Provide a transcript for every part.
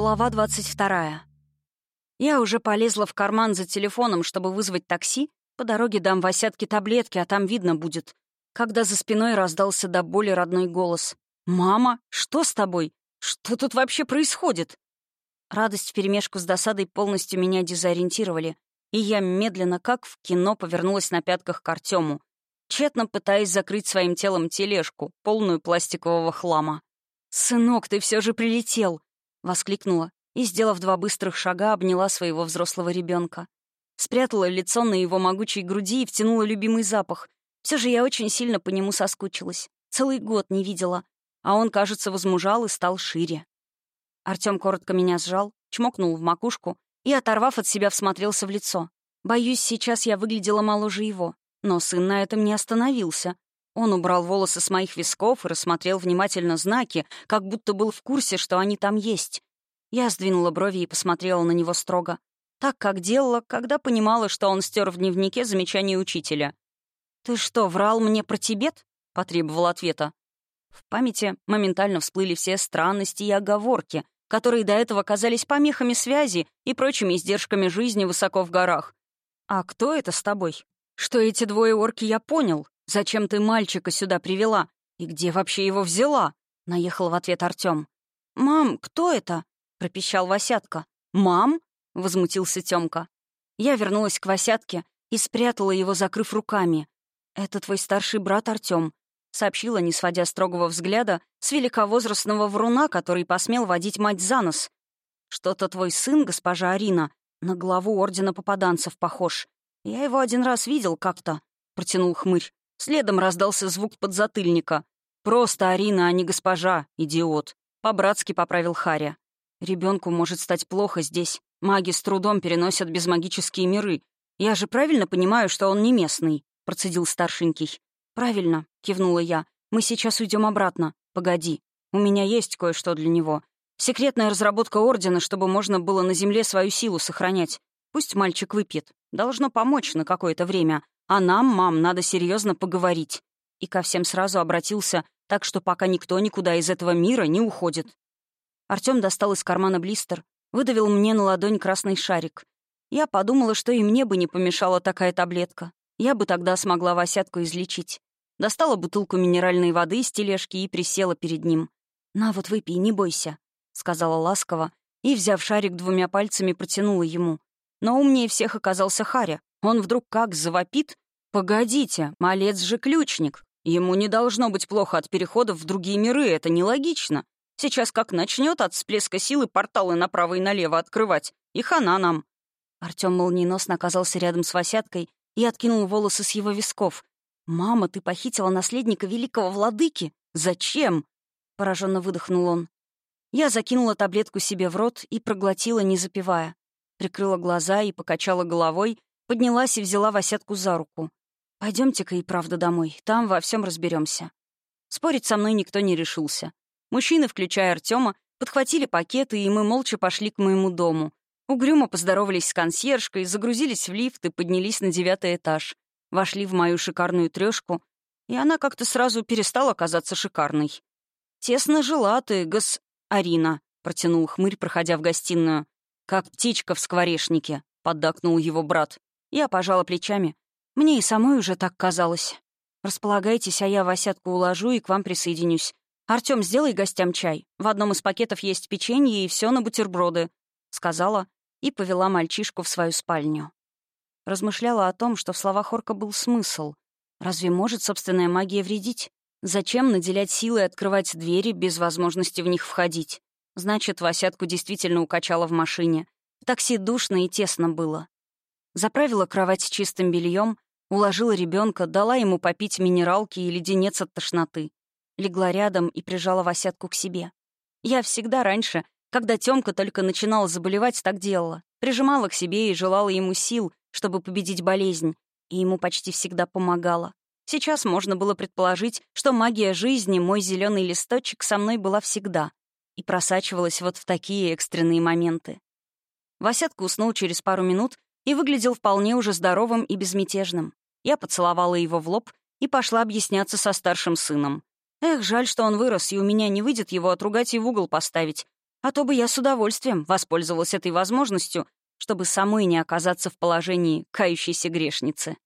Глава 22. Я уже полезла в карман за телефоном, чтобы вызвать такси. По дороге дам Васятке таблетки, а там видно будет. Когда за спиной раздался до боли родной голос. «Мама, что с тобой? Что тут вообще происходит?» Радость вперемешку с досадой полностью меня дезориентировали, и я медленно, как в кино, повернулась на пятках к Артему, тщетно пытаясь закрыть своим телом тележку, полную пластикового хлама. «Сынок, ты все же прилетел!» — воскликнула и, сделав два быстрых шага, обняла своего взрослого ребенка. Спрятала лицо на его могучей груди и втянула любимый запах. Все же я очень сильно по нему соскучилась. Целый год не видела. А он, кажется, возмужал и стал шире. Артем коротко меня сжал, чмокнул в макушку и, оторвав от себя, всмотрелся в лицо. Боюсь, сейчас я выглядела моложе его. Но сын на этом не остановился. Он убрал волосы с моих висков и рассмотрел внимательно знаки, как будто был в курсе, что они там есть. Я сдвинула брови и посмотрела на него строго. Так, как делала, когда понимала, что он стер в дневнике замечание учителя. «Ты что, врал мне про Тибет?» — потребовал ответа. В памяти моментально всплыли все странности и оговорки, которые до этого казались помехами связи и прочими издержками жизни высоко в горах. «А кто это с тобой? Что эти двое орки я понял, Зачем ты мальчика сюда привела? И где вообще его взяла?» — наехал в ответ Артём. «Мам, кто это?» — пропищал Васятка. «Мам?» — возмутился Тёмка. Я вернулась к Васятке и спрятала его, закрыв руками. «Это твой старший брат Артём», — сообщила, не сводя строгого взгляда, с великовозрастного вруна, который посмел водить мать за нос. «Что-то твой сын, госпожа Арина, на главу Ордена Попаданцев похож. Я его один раз видел как-то», — протянул хмырь. Следом раздался звук подзатыльника. «Просто Арина, а не госпожа, идиот!» По-братски поправил Харя. Ребенку может стать плохо здесь. Маги с трудом переносят безмагические миры. Я же правильно понимаю, что он не местный?» — процедил старшенький. «Правильно», — кивнула я. «Мы сейчас уйдем обратно. Погоди. У меня есть кое-что для него. Секретная разработка Ордена, чтобы можно было на Земле свою силу сохранять. Пусть мальчик выпьет. Должно помочь на какое-то время. А нам, мам, надо серьезно поговорить. И ко всем сразу обратился, так что пока никто никуда из этого мира не уходит. Артём достал из кармана блистер, выдавил мне на ладонь красный шарик. Я подумала, что и мне бы не помешала такая таблетка. Я бы тогда смогла Васятку излечить. Достала бутылку минеральной воды из тележки и присела перед ним. «На вот выпей, не бойся», — сказала ласково, и, взяв шарик двумя пальцами, протянула ему. Но умнее всех оказался Харя. Он вдруг как завопит. «Погодите, малец же ключник. Ему не должно быть плохо от переходов в другие миры, это нелогично. Сейчас как начнет от всплеска силы порталы направо и налево открывать. И хана нам». Артём молниеносно оказался рядом с Васяткой и откинул волосы с его висков. «Мама, ты похитила наследника великого владыки? Зачем?» Пораженно выдохнул он. Я закинула таблетку себе в рот и проглотила, не запивая. Прикрыла глаза и покачала головой, Поднялась и взяла Васятку за руку. Пойдемте-ка и правда домой, там во всем разберемся. Спорить со мной никто не решился. Мужчины, включая Артема, подхватили пакеты, и мы молча пошли к моему дому. Угрюмо поздоровались с консьержкой, загрузились в лифт и поднялись на девятый этаж. Вошли в мою шикарную трёшку, и она как-то сразу перестала казаться шикарной. «Тесно жила ты, гос... Арина», — протянул хмырь, проходя в гостиную. «Как птичка в скворечнике», — поддакнул его брат. Я пожала плечами. Мне и самой уже так казалось. Располагайтесь, а я Васятку уложу и к вам присоединюсь. Артём, сделай гостям чай. В одном из пакетов есть печенье и все на бутерброды», — сказала и повела мальчишку в свою спальню. Размышляла о том, что в словах Орка был смысл. Разве может собственная магия вредить? Зачем наделять силой открывать двери без возможности в них входить? Значит, Васятку действительно укачала в машине. В такси душно и тесно было. Заправила кровать чистым бельем, уложила ребенка, дала ему попить минералки и леденец от тошноты. Легла рядом и прижала Васятку к себе. Я всегда раньше, когда Тёмка только начинал заболевать, так делала. Прижимала к себе и желала ему сил, чтобы победить болезнь, и ему почти всегда помогала. Сейчас можно было предположить, что магия жизни, мой зеленый листочек, со мной была всегда и просачивалась вот в такие экстренные моменты. Васятка уснул через пару минут, и выглядел вполне уже здоровым и безмятежным. Я поцеловала его в лоб и пошла объясняться со старшим сыном. Эх, жаль, что он вырос, и у меня не выйдет его отругать и в угол поставить. А то бы я с удовольствием воспользовалась этой возможностью, чтобы самой не оказаться в положении кающейся грешницы.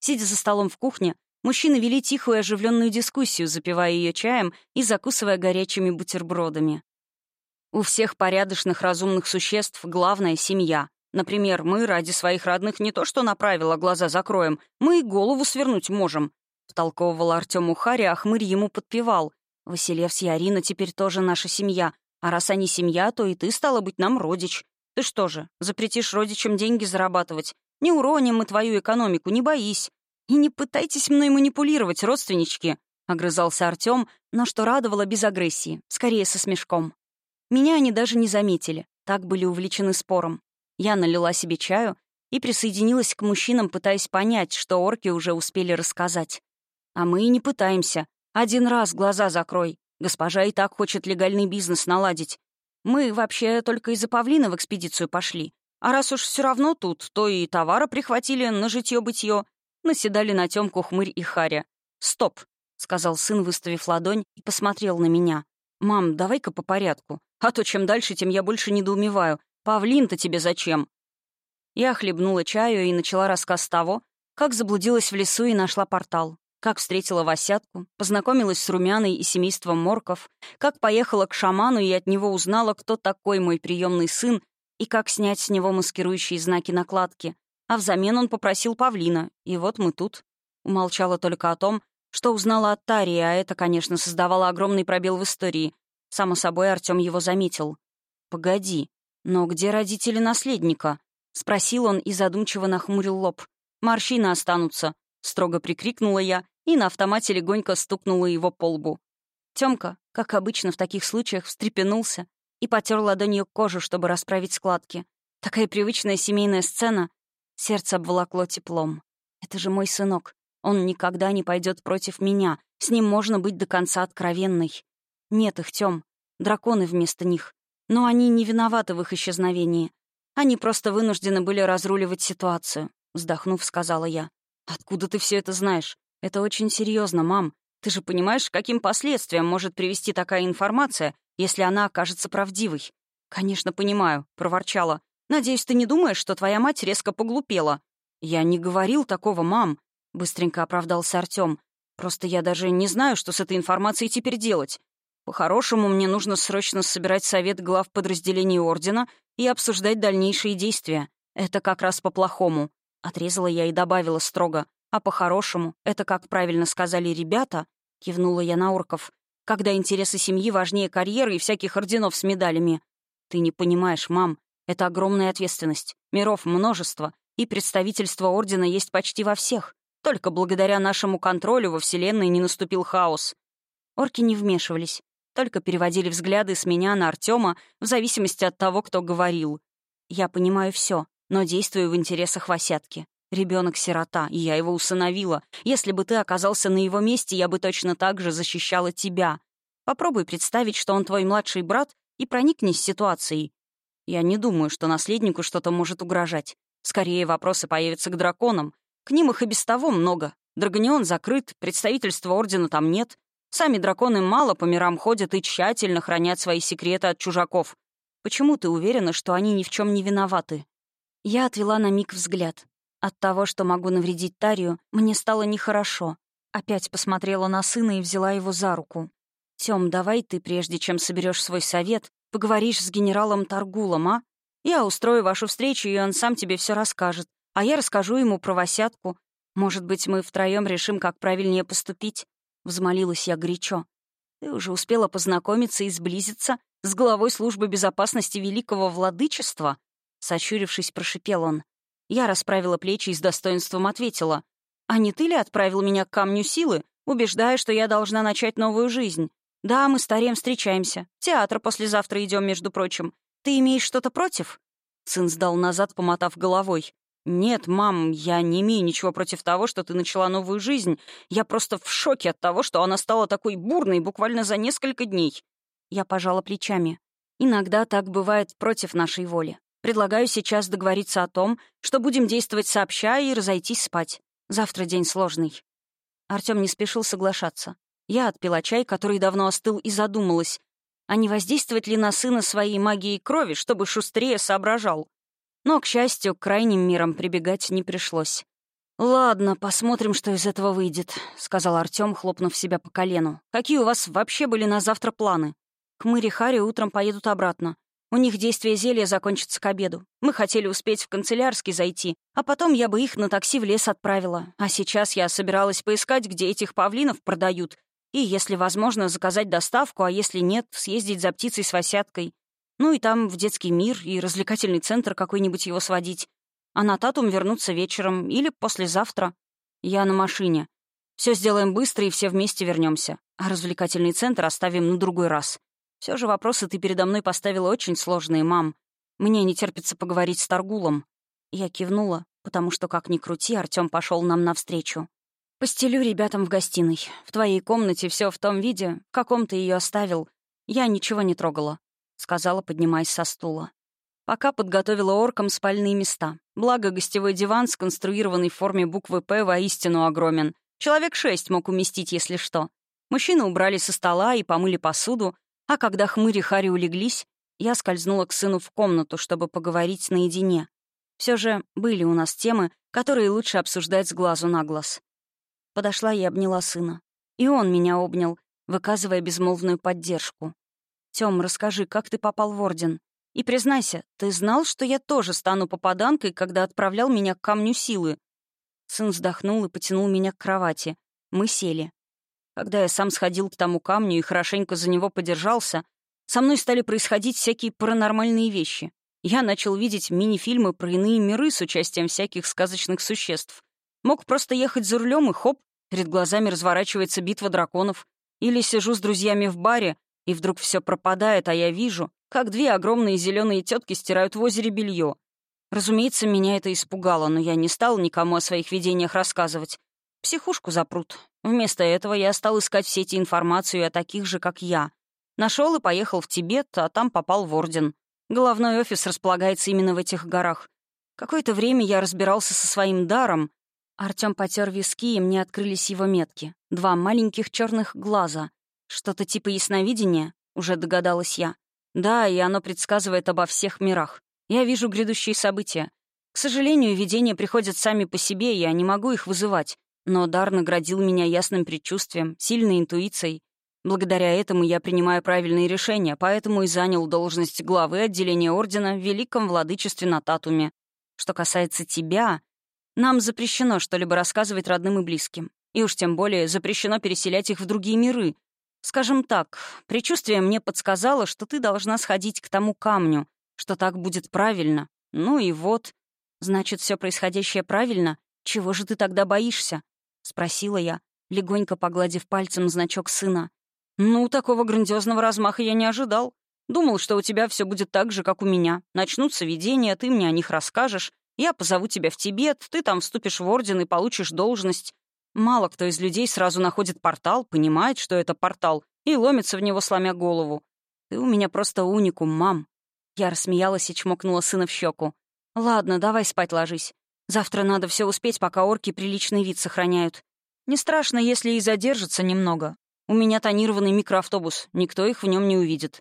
Сидя за столом в кухне, мужчины вели тихую оживленную дискуссию, запивая ее чаем и закусывая горячими бутербродами. У всех порядочных разумных существ главная — семья. Например, мы ради своих родных не то что на правила глаза закроем, мы и голову свернуть можем. Втолковывал Артему Хари, а хмырь ему подпевал. Василевс и Арина теперь тоже наша семья. А раз они семья, то и ты, стала быть, нам родич. Ты что же, запретишь родичам деньги зарабатывать? Не уроним мы твою экономику, не боись. И не пытайтесь мной манипулировать, родственнички. Огрызался Артем, но что радовало без агрессии, скорее со смешком. Меня они даже не заметили, так были увлечены спором. Я налила себе чаю и присоединилась к мужчинам, пытаясь понять, что орки уже успели рассказать. А мы и не пытаемся. Один раз глаза закрой. Госпожа и так хочет легальный бизнес наладить. Мы вообще только из-за павлина в экспедицию пошли. А раз уж все равно тут, то и товара прихватили на житье-бытье. Наседали на Тёмку хмырь и харя. «Стоп», — сказал сын, выставив ладонь, и посмотрел на меня. «Мам, давай-ка по порядку. А то чем дальше, тем я больше недоумеваю. Павлин-то тебе зачем?» Я хлебнула чаю и начала рассказ того, как заблудилась в лесу и нашла портал как встретила Васятку, познакомилась с Румяной и семейством Морков, как поехала к шаману и от него узнала, кто такой мой приемный сын и как снять с него маскирующие знаки накладки. А взамен он попросил павлина, и вот мы тут. Умолчала только о том, что узнала от Тарии, а это, конечно, создавало огромный пробел в истории. Само собой, Артем его заметил. «Погоди, но где родители наследника?» — спросил он и задумчиво нахмурил лоб. «Морщины останутся», — строго прикрикнула я и на автомате легонько стукнула его по лбу. Тёмка, как обычно в таких случаях, встрепенулся и потер ладонью кожу, чтобы расправить складки. Такая привычная семейная сцена. Сердце обволокло теплом. Это же мой сынок. Он никогда не пойдет против меня. С ним можно быть до конца откровенной. Нет их, Тём. Драконы вместо них. Но они не виноваты в их исчезновении. Они просто вынуждены были разруливать ситуацию, вздохнув, сказала я. «Откуда ты все это знаешь? Это очень серьезно, мам. Ты же понимаешь, каким последствиям может привести такая информация, если она окажется правдивой?» «Конечно, понимаю», — проворчала. «Надеюсь, ты не думаешь, что твоя мать резко поглупела?» «Я не говорил такого, мам», — быстренько оправдался Артем. «Просто я даже не знаю, что с этой информацией теперь делать. По-хорошему, мне нужно срочно собирать совет глав подразделений Ордена и обсуждать дальнейшие действия. Это как раз по-плохому. Отрезала я и добавила строго. А по-хорошему, это, как правильно сказали ребята, кивнула я на орков, когда интересы семьи важнее карьеры и всяких орденов с медалями. Ты не понимаешь, мам, это огромная ответственность. Миров множество, и представительство Ордена есть почти во всех. Только благодаря нашему контролю во Вселенной не наступил хаос. Орки не вмешивались, только переводили взгляды с меня на Артема в зависимости от того, кто говорил. Я понимаю все, но действую в интересах Васятки. Ребенок сирота, и я его усыновила. Если бы ты оказался на его месте, я бы точно так же защищала тебя. Попробуй представить, что он твой младший брат, и проникнись ситуацией. Я не думаю, что наследнику что-то может угрожать. Скорее, вопросы появятся к драконам. К ним их и без того много. Драгонион закрыт, представительства Ордена там нет. Сами драконы мало по мирам ходят и тщательно хранят свои секреты от чужаков. Почему ты уверена, что они ни в чем не виноваты? Я отвела на миг взгляд. От того, что могу навредить Тарию, мне стало нехорошо. Опять посмотрела на сына и взяла его за руку. «Тём, давай ты, прежде чем соберешь свой совет, поговоришь с генералом Таргулом, а? Я устрою вашу встречу, и он сам тебе все расскажет. А я расскажу ему про Васятку. Может быть, мы втроем решим, как правильнее поступить?» Взмолилась я горячо. «Ты уже успела познакомиться и сблизиться с главой службы безопасности Великого Владычества?» Сощурившись, прошипел он. Я расправила плечи и с достоинством ответила. «А не ты ли отправил меня к камню силы, убеждая, что я должна начать новую жизнь? Да, мы с встречаемся. театр послезавтра идем, между прочим. Ты имеешь что-то против?» Сын сдал назад, помотав головой. «Нет, мам, я не имею ничего против того, что ты начала новую жизнь. Я просто в шоке от того, что она стала такой бурной буквально за несколько дней». Я пожала плечами. Иногда так бывает против нашей воли. Предлагаю сейчас договориться о том, что будем действовать сообща и разойтись спать. Завтра день сложный». Артём не спешил соглашаться. Я отпила чай, который давно остыл, и задумалась. а не воздействовать ли на сына своей магией крови, чтобы шустрее соображал. Но, к счастью, к крайним мирам прибегать не пришлось. «Ладно, посмотрим, что из этого выйдет», — сказал Артём, хлопнув себя по колену. «Какие у вас вообще были на завтра планы?» «Хмырь и Харри утром поедут обратно. У них действие зелья закончится к обеду. Мы хотели успеть в канцелярский зайти, а потом я бы их на такси в лес отправила. А сейчас я собиралась поискать, где этих павлинов продают, и, если возможно, заказать доставку, а если нет, съездить за птицей с восяткой. Ну и там в детский мир и развлекательный центр какой-нибудь его сводить. А на Татум вернуться вечером или послезавтра. Я на машине. Все сделаем быстро и все вместе вернемся. А развлекательный центр оставим на другой раз. Все же вопросы ты передо мной поставила очень сложные, мам. Мне не терпится поговорить с Таргулом. Я кивнула, потому что, как ни крути, Артём пошел нам навстречу. Постелю ребятам в гостиной. В твоей комнате все в том виде, в каком ты ее оставил. Я ничего не трогала», — сказала, поднимаясь со стула. Пока подготовила оркам спальные места. Благо, гостевой диван, сконструированный в форме буквы «П», воистину огромен. Человек шесть мог уместить, если что. Мужчины убрали со стола и помыли посуду, а когда хмыри Хари улеглись, я скользнула к сыну в комнату, чтобы поговорить наедине. Все же были у нас темы, которые лучше обсуждать с глазу на глаз. Подошла и обняла сына. И он меня обнял, выказывая безмолвную поддержку. «Тём, расскажи, как ты попал в Орден? И признайся, ты знал, что я тоже стану попаданкой, когда отправлял меня к камню силы?» Сын вздохнул и потянул меня к кровати. Мы сели. Когда я сам сходил к тому камню и хорошенько за него подержался, со мной стали происходить всякие паранормальные вещи. Я начал видеть мини-фильмы про иные миры с участием всяких сказочных существ. Мог просто ехать за рулем и хоп, перед глазами разворачивается битва драконов. Или сижу с друзьями в баре, и вдруг все пропадает, а я вижу, как две огромные зеленые тетки стирают в озере белье. Разумеется, меня это испугало, но я не стал никому о своих видениях рассказывать. Психушку запрут. Вместо этого я стал искать в сети информацию о таких же, как я. Нашел и поехал в Тибет, а там попал в Орден. Головной офис располагается именно в этих горах. Какое-то время я разбирался со своим даром. Артём потер виски, и мне открылись его метки. Два маленьких черных глаза. Что-то типа ясновидения, уже догадалась я. Да, и оно предсказывает обо всех мирах. Я вижу грядущие события. К сожалению, видения приходят сами по себе, я не могу их вызывать. Но дар наградил меня ясным предчувствием, сильной интуицией. Благодаря этому я принимаю правильные решения, поэтому и занял должность главы отделения Ордена в Великом Владычестве на Татуме. Что касается тебя, нам запрещено что-либо рассказывать родным и близким. И уж тем более запрещено переселять их в другие миры. Скажем так, предчувствие мне подсказало, что ты должна сходить к тому камню, что так будет правильно. Ну и вот. Значит, все происходящее правильно? Чего же ты тогда боишься? — спросила я, легонько погладив пальцем значок сына. «Ну, такого грандиозного размаха я не ожидал. Думал, что у тебя все будет так же, как у меня. Начнутся видения, ты мне о них расскажешь. Я позову тебя в Тибет, ты там вступишь в орден и получишь должность. Мало кто из людей сразу находит портал, понимает, что это портал, и ломится в него, сломя голову. Ты у меня просто уникум, мам». Я рассмеялась и чмокнула сына в щеку. «Ладно, давай спать ложись. Завтра надо все успеть, пока орки приличный вид сохраняют. Не страшно, если и задержатся немного. У меня тонированный микроавтобус, никто их в нем не увидит.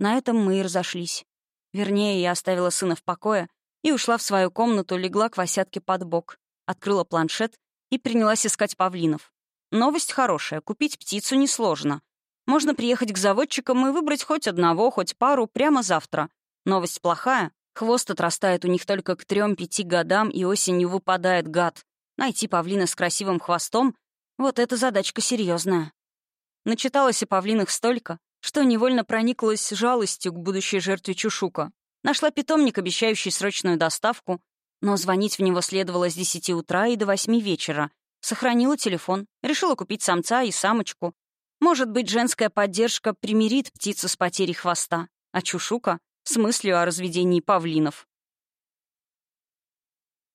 На этом мы и разошлись. Вернее, я оставила сына в покое и ушла в свою комнату, легла к Васятке под бок, открыла планшет и принялась искать павлинов. Новость хорошая, купить птицу несложно. Можно приехать к заводчикам и выбрать хоть одного, хоть пару прямо завтра. Новость плохая, Хвост отрастает у них только к трем-пяти годам, и осенью выпадает гад. Найти павлина с красивым хвостом — вот эта задачка серьезная. Начиталась о павлинах столько, что невольно прониклась жалостью к будущей жертве Чушука. Нашла питомник, обещающий срочную доставку, но звонить в него следовало с десяти утра и до восьми вечера. Сохранила телефон, решила купить самца и самочку. Может быть, женская поддержка примирит птицу с потерей хвоста, а Чушука с мыслью о разведении павлинов.